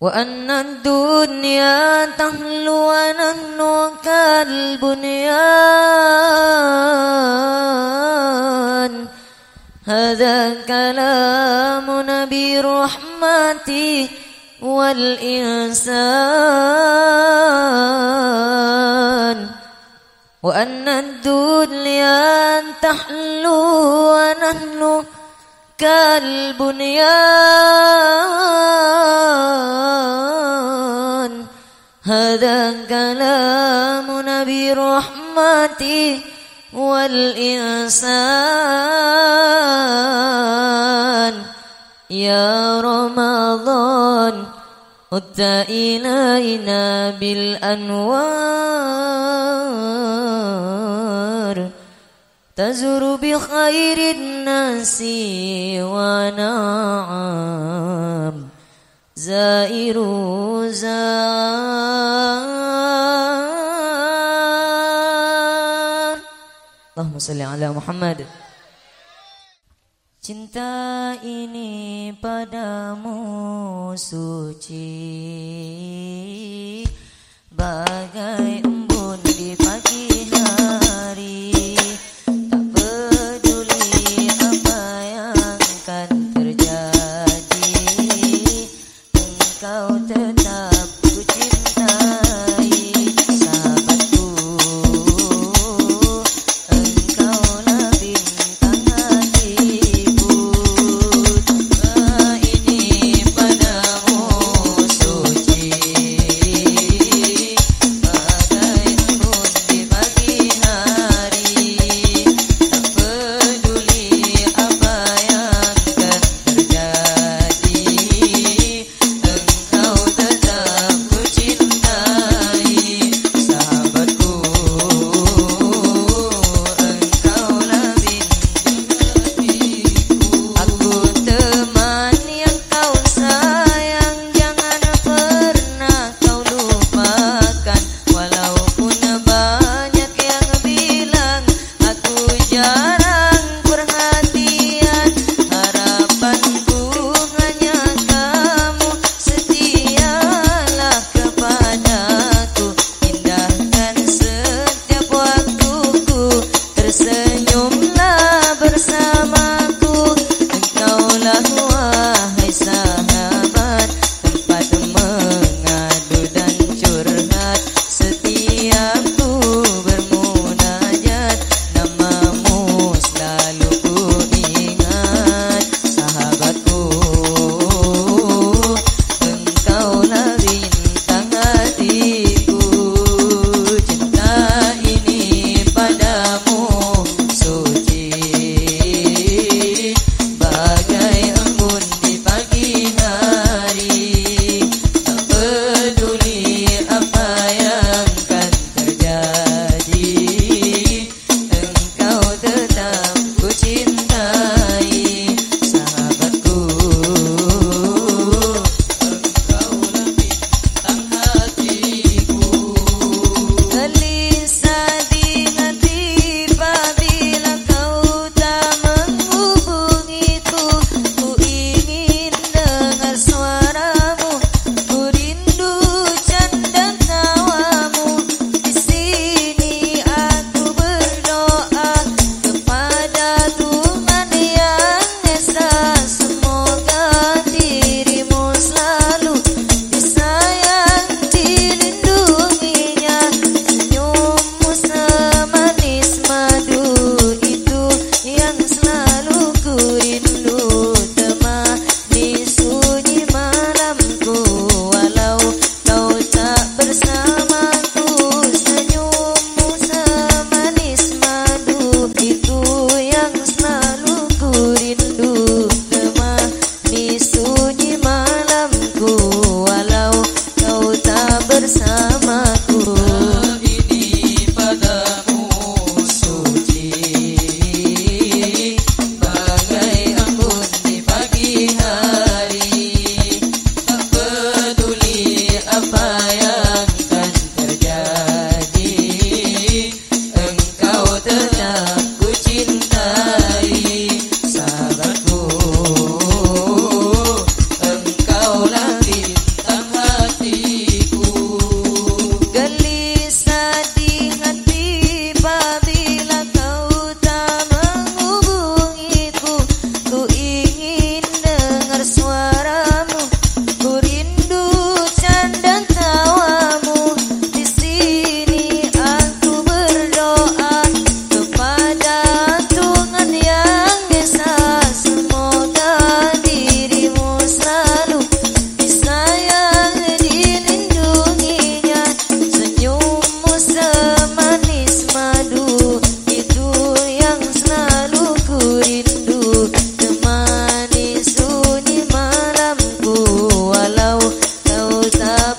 وأن الدنيا تحلو ونحن كالبنيان. هذا كلام نبي الرحمة والإنسان. وأن الدنيا تحلو ونحن كالبنيان. هذا كلام نبي الرحمة والإنسان. يا رمضان عدت إلينا بالأنوار. تزر بخير الناس ونعم. زائر زار Allahumma salli ala Muhammad. Cinta ini padamu suci.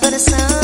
coração.